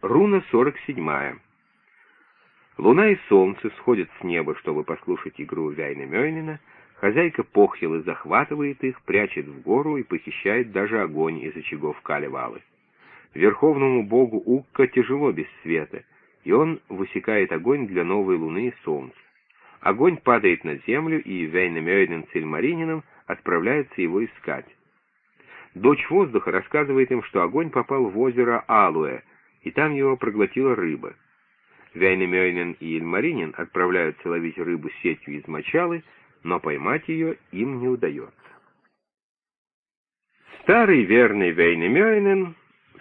Руна 47. Луна и солнце сходят с неба, чтобы послушать игру Вяйна Мёйнина. Хозяйка Похилы захватывает их, прячет в гору и похищает даже огонь из очагов Калевалы. Верховному богу Укка тяжело без света, и он высекает огонь для новой луны и солнца. Огонь падает на землю, и Вейнамёйден с Ильмаринином отправляются его искать. Дочь воздуха рассказывает им, что огонь попал в озеро Алуэ, и там его проглотила рыба. Вяйнамёйнен и Ильмаринин отправляются ловить рыбу сетью из мочалы, но поймать ее им не удается. Старый верный Вейнамёйнен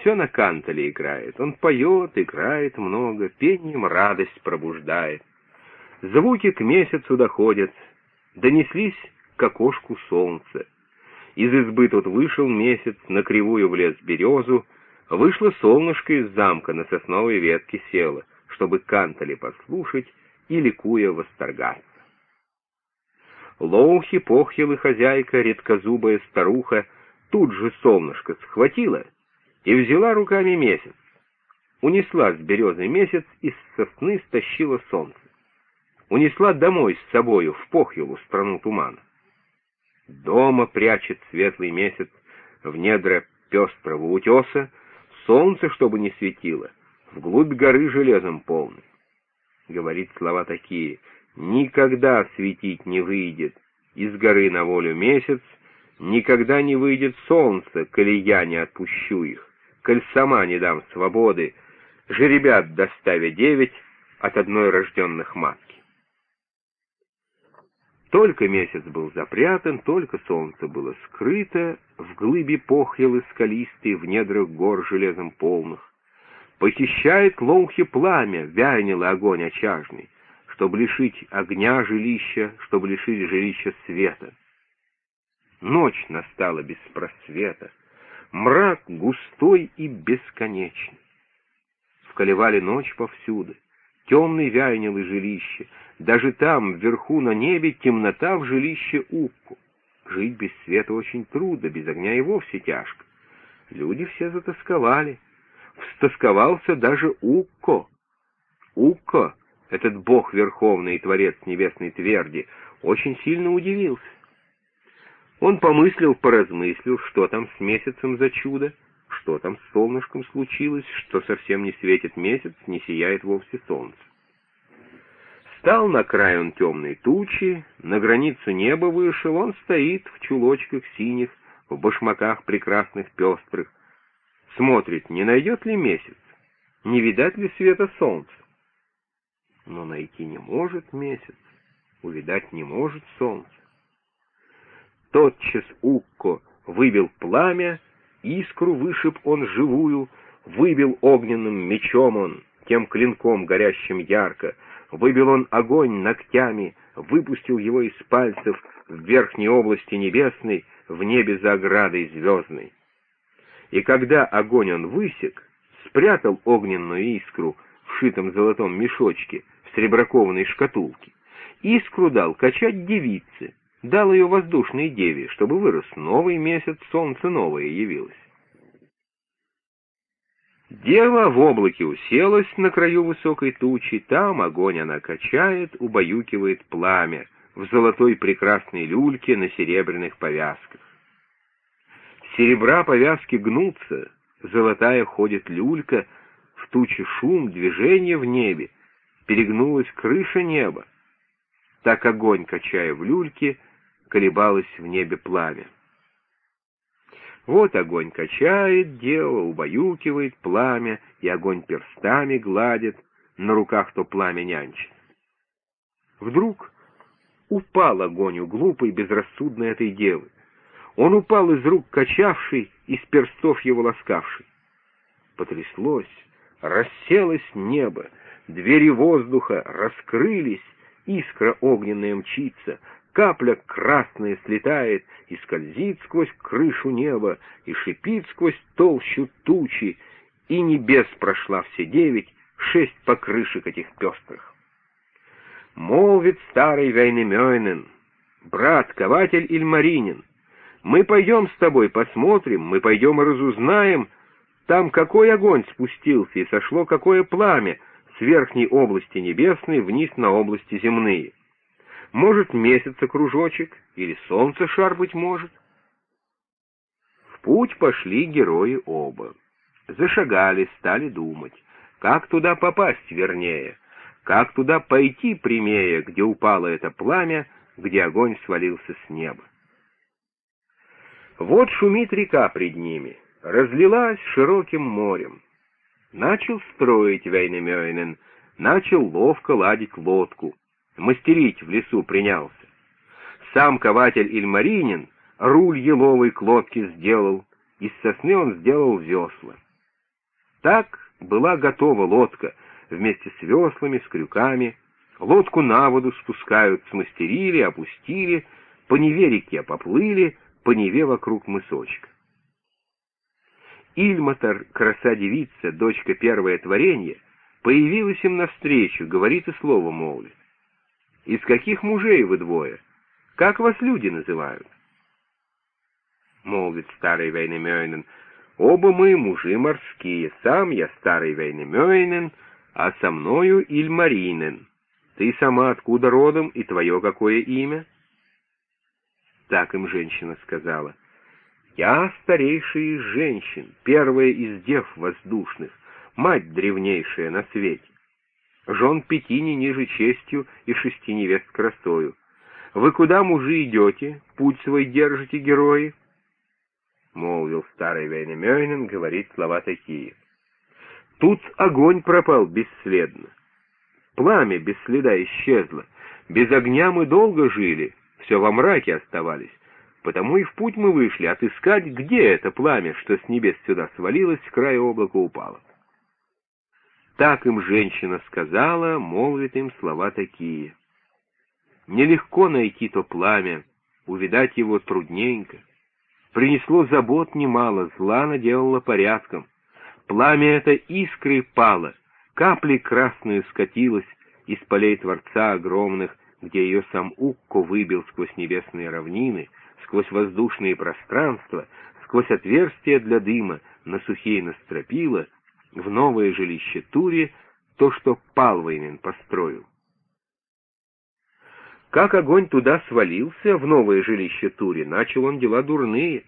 все на кантале играет. Он поет, играет много, пением радость пробуждает. Звуки к месяцу доходят, донеслись к окошку солнца. Из избы тут вышел месяц, на кривую влез березу, вышло солнышко из замка, на сосновой ветке село, чтобы кантали послушать и, ликуя, восторгаться. Лоухи, похьел и хозяйка, редкозубая старуха, тут же солнышко схватила и взяла руками месяц. Унесла с березы месяц и с сосны стащила солнце. Унесла домой с собою в Похилу, страну тумана. Дома прячет светлый месяц в недра пестрого утеса, солнце, чтобы не светило, вглубь горы железом полный. Говорит слова такие «Никогда светить не выйдет из горы на волю месяц, никогда не выйдет солнце, коли я не отпущу их, коль сама не дам свободы, жеребят доставя девять от одной рожденных матки». Только месяц был запрятан, только солнце было скрыто, в глыбе похьелы скалистые, в недрах гор железом полных. Похищает лоухи пламя, вянило огонь очажный, чтобы лишить огня жилища, чтобы лишить жилища света. Ночь настала без просвета, мрак густой и бесконечный. Вколевали ночь повсюду, темный вянил и жилище, даже там, вверху на небе, темнота в жилище Укку. Жить без света очень трудно, без огня и вовсе тяжко. Люди все затасковали. Встосковался даже Укко. Укко, этот бог верховный и творец небесной тверди, очень сильно удивился. Он помыслил, поразмыслил, что там с месяцем за чудо, что там с солнышком случилось, что совсем не светит месяц, не сияет вовсе солнце. Стал на край он темной тучи, на границу неба вышел, он стоит в чулочках синих, в башмаках прекрасных пестрых. Смотрит, не найдет ли месяц, не видать ли света солнца. Но найти не может месяц, увидать не может солнце. Тотчас Укко выбил пламя, искру вышиб он живую, выбил огненным мечом он, тем клинком горящим ярко, Выбил он огонь ногтями, выпустил его из пальцев в верхней области небесной, в небе за оградой звездной. И когда огонь он высек, спрятал огненную искру в шитом золотом мешочке в сребракованной шкатулке, искру дал качать девице, дал ее воздушной деве, чтобы вырос новый месяц, солнце новое явилось. Дева в облаке уселась на краю высокой тучи, там огонь она качает, убаюкивает пламя в золотой прекрасной люльке на серебряных повязках. Серебра повязки гнутся, золотая ходит люлька, в туче шум, движение в небе, перегнулась крыша неба. Так огонь, качая в люльке, колебалось в небе пламя. Вот огонь качает дело, убаюкивает пламя, и огонь перстами гладит, на руках то пламя нянчит. Вдруг упал огонь у глупой, безрассудной этой девы. Он упал из рук качавший, из перстов его ласкавший. Потряслось, расселось небо, двери воздуха раскрылись, искра огненная мчится, Капля красная слетает и скользит сквозь крышу неба, и шипит сквозь толщу тучи, и небес прошла все девять, шесть покрышек этих пестрых. Молвит старый Вейнемёйнен, брат, кователь Ильмаринин, мы пойдем с тобой, посмотрим, мы пойдем и разузнаем, Там какой огонь спустился, и сошло какое пламя с верхней области небесной вниз на области земные. Может, месяца кружочек, или солнце шар, быть может. В путь пошли герои оба. Зашагали, стали думать, как туда попасть вернее, как туда пойти прямее, где упало это пламя, где огонь свалился с неба. Вот шумит река пред ними, разлилась широким морем. Начал строить Вейнемёйнен, начал ловко ладить лодку, мастерить в лесу принялся. Сам кователь Ильмаринин руль еловой к лодке сделал, из сосны он сделал весла. Так была готова лодка, вместе с веслами, с крюками. Лодку на воду спускают, смастерили, опустили, по Неве реке поплыли, по Неве вокруг мысочка. Ильматор, краса-девица, дочка первое творение, появилась им навстречу, говорит и слово молвит. «Из каких мужей вы двое? Как вас люди называют?» Молвит старый Вейнемёйнен, «Оба мы мужи морские, сам я старый Вейнемёйнен, а со мною Ильмаринен. Ты сама откуда родом и твое какое имя?» Так им женщина сказала. «Я старейшая из женщин, первая из дев воздушных, мать древнейшая на свете. Жен пяти не ниже честью и шести невест красою. Вы куда, мужи, идете, путь свой держите, герои?» Молвил старый Вейнемёйнен, говорит слова такие. Тут огонь пропал бесследно. Пламя без следа исчезло. Без огня мы долго жили, все во мраке оставались. Потому и в путь мы вышли, отыскать, где это пламя, что с небес сюда свалилось, с края облака упало. Так им женщина сказала, молвит им слова такие. Нелегко найти то пламя, увидать его трудненько. Принесло забот немало, зла наделало порядком. Пламя это искры пало, капли красную скатилось из полей Творца огромных, где ее сам Укко выбил сквозь небесные равнины, сквозь воздушные пространства, сквозь отверстия для дыма, на сухие настропила, в новое жилище Туре, то, что Палвейнен построил. Как огонь туда свалился, в новое жилище Туре, начал он дела дурные,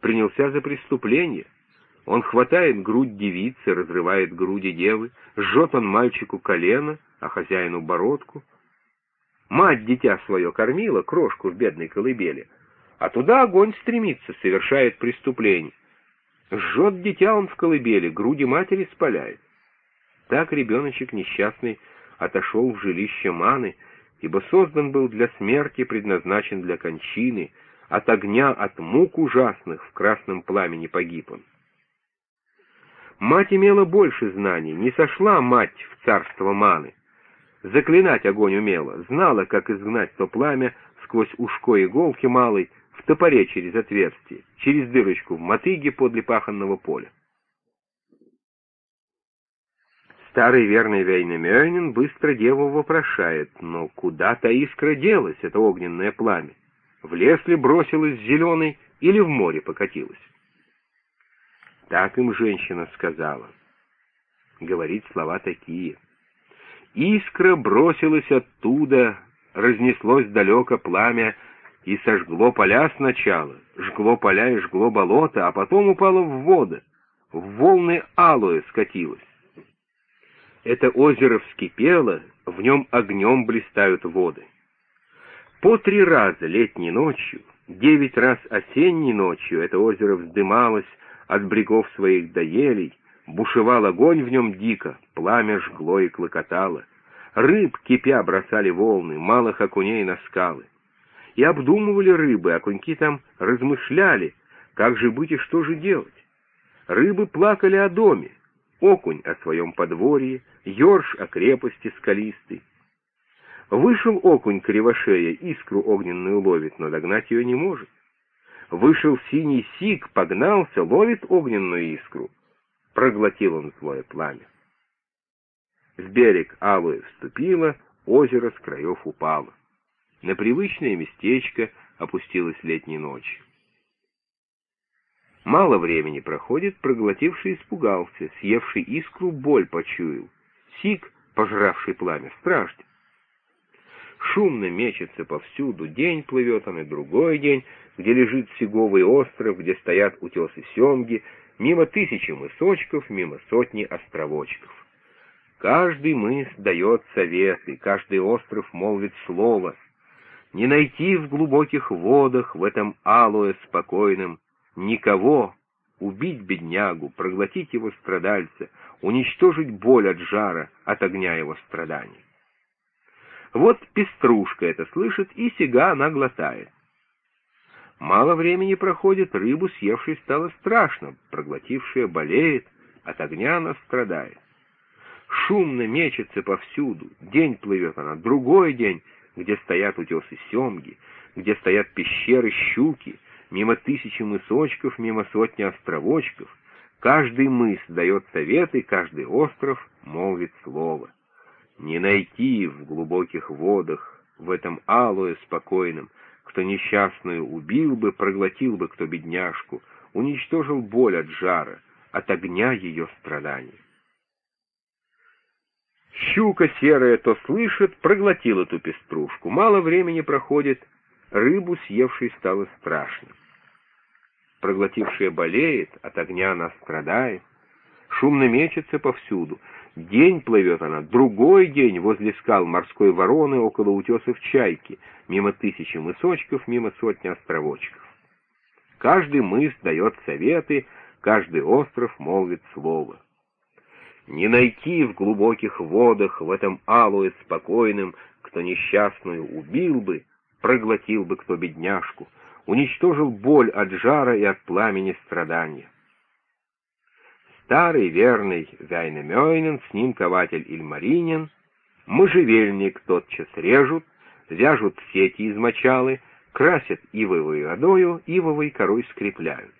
принялся за преступление. Он хватает грудь девицы, разрывает груди девы, жжет он мальчику колено, а хозяину бородку — Мать дитя свое кормила, крошку в бедной колыбели, а туда огонь стремится, совершает преступление. Жжет дитя он в колыбели, груди матери спаляет. Так ребеночек несчастный отошел в жилище маны, ибо создан был для смерти, предназначен для кончины, от огня, от мук ужасных в красном пламени погиб он. Мать имела больше знаний, не сошла мать в царство маны, Заклинать огонь умела, знала, как изгнать то пламя сквозь ушко иголки малой, топоре через отверстие, через дырочку в мотыге подле паханного поля. Старый верный Вейнемёйнин быстро деву вопрошает, но куда та искра делась, это огненное пламя? В лес ли бросилась зеленой или в море покатилась? Так им женщина сказала. Говорит слова такие — Искра бросилась оттуда, разнеслось далеко пламя и сожгло поля сначала, жгло поля и жгло болото, а потом упало в воду, в волны алоэ скатилось. Это озеро вскипело, в нем огнем блистают воды. По три раза летней ночью, девять раз осенней ночью это озеро вздымалось от брегов своих до елей, Бушевал огонь в нем дико, пламя жгло и клокотало. Рыб, кипя, бросали волны, малых окуней на скалы. И обдумывали рыбы, окуньки там размышляли, как же быть и что же делать. Рыбы плакали о доме, окунь о своем подворье, ёрш о крепости скалистой. Вышел окунь кривошея, искру огненную ловит, но догнать ее не может. Вышел синий сик, погнался, ловит огненную искру, проглотил он злое пламя. В берег Алуя вступила, озеро с краев упало. На привычное местечко опустилась летней ночь. Мало времени проходит, проглотивший испугался, съевший искру боль почуял. Сик, пожравший пламя, страждет. Шумно мечется повсюду, день плывет, а на другой день, где лежит Сиговый остров, где стоят утесы семги, мимо тысячи мысочков, мимо сотни островочков. Каждый мыс дает советы, каждый остров молвит слово. Не найти в глубоких водах, в этом алое спокойном, никого, убить беднягу, проглотить его страдальца, уничтожить боль от жара, от огня его страданий. Вот пеструшка это слышит, и сега она глотает. Мало времени проходит, рыбу съевшей стало страшно, проглотившая болеет, от огня она страдает. Шумно мечется повсюду, день плывет она, другой день, где стоят утесы семги, где стоят пещеры щуки, мимо тысячи мысочков, мимо сотни островочков. Каждый мыс дает советы, каждый остров молвит слово. Не найти в глубоких водах, в этом алое спокойном, кто несчастную убил бы, проглотил бы кто бедняжку, уничтожил боль от жара, от огня ее страданий. Щука серая то слышит, проглотила эту пеструшку. Мало времени проходит, рыбу съевшей стало страшно. Проглотившая болеет, от огня она страдает, шумно мечется повсюду. День плывет она, другой день возле скал морской вороны около утесов чайки, мимо тысячи мысочков, мимо сотни островочков. Каждый мыс дает советы, каждый остров молвит слово. Не найти в глубоких водах, в этом алуе спокойным, кто несчастную убил бы, проглотил бы кто бедняжку, уничтожил боль от жара и от пламени страдания. Старый верный Вяйнемёйнен, с ним кователь Ильмаринин, можжевельник тотчас режут, вяжут сети из мочалы, красят ивовой водою, ивовой корой скрепляют.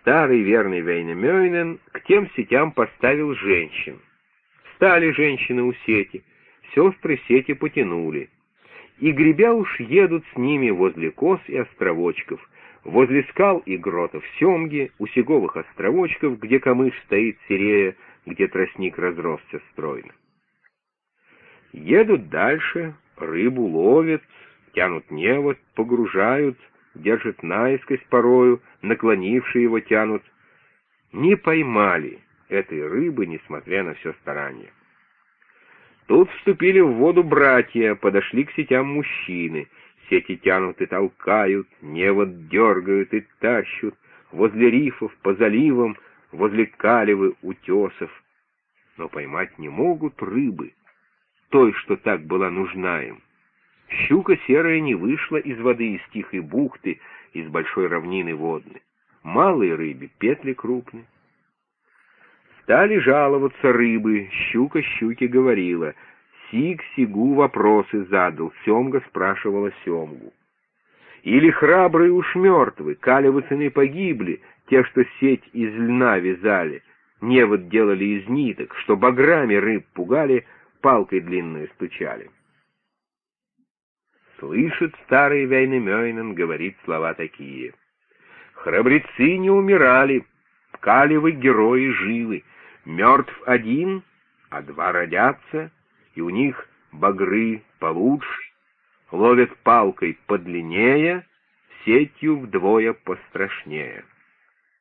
Старый верный Вейнемёйнен к тем сетям поставил женщин. Стали женщины у сети, сестры сети потянули. И гребя уж едут с ними возле кос и островочков, возле скал и гротов семги, у сеговых островочков, где камыш стоит серея, где тростник разросся стройно. Едут дальше, рыбу ловят, тянут невод, погружают, держат наискось порою, наклонившие его тянут. Не поймали этой рыбы, несмотря на все старание. Тут вступили в воду братья, подошли к сетям мужчины. Сети тянут и толкают, невод дергают и тащут, возле рифов, по заливам, возле калевы, утесов. Но поймать не могут рыбы, той, что так была нужна им. Щука серая не вышла из воды из тихой бухты, из большой равнины водной. Малые рыбе петли крупные. Стали жаловаться рыбы, щука щуке говорила. Сиг сигу вопросы задал, семга спрашивала семгу. Или храбрые уж мертвы, калевы сыны погибли, те, что сеть из льна вязали, невод делали из ниток, что баграми рыб пугали, палкой длинную стучали. Слышит старый Вейнемёйнен, говорит слова такие. Храбрецы не умирали, калевы герои живы, мертв один, а два родятся, и у них багры получше, ловят палкой подлиннее, сетью вдвое пострашнее.